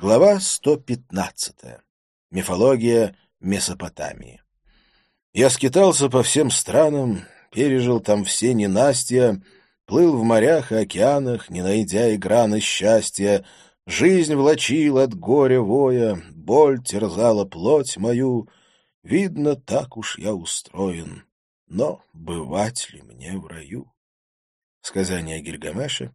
Глава 115. Мифология Месопотамии. Я скитался по всем странам, пережил там все ненастья, плыл в морях и океанах, не найдя и граны счастья, жизнь влачил от горя воя, боль терзала плоть мою, видно, так уж я устроен, но бывать ли мне в раю? Сказание Гильгамеша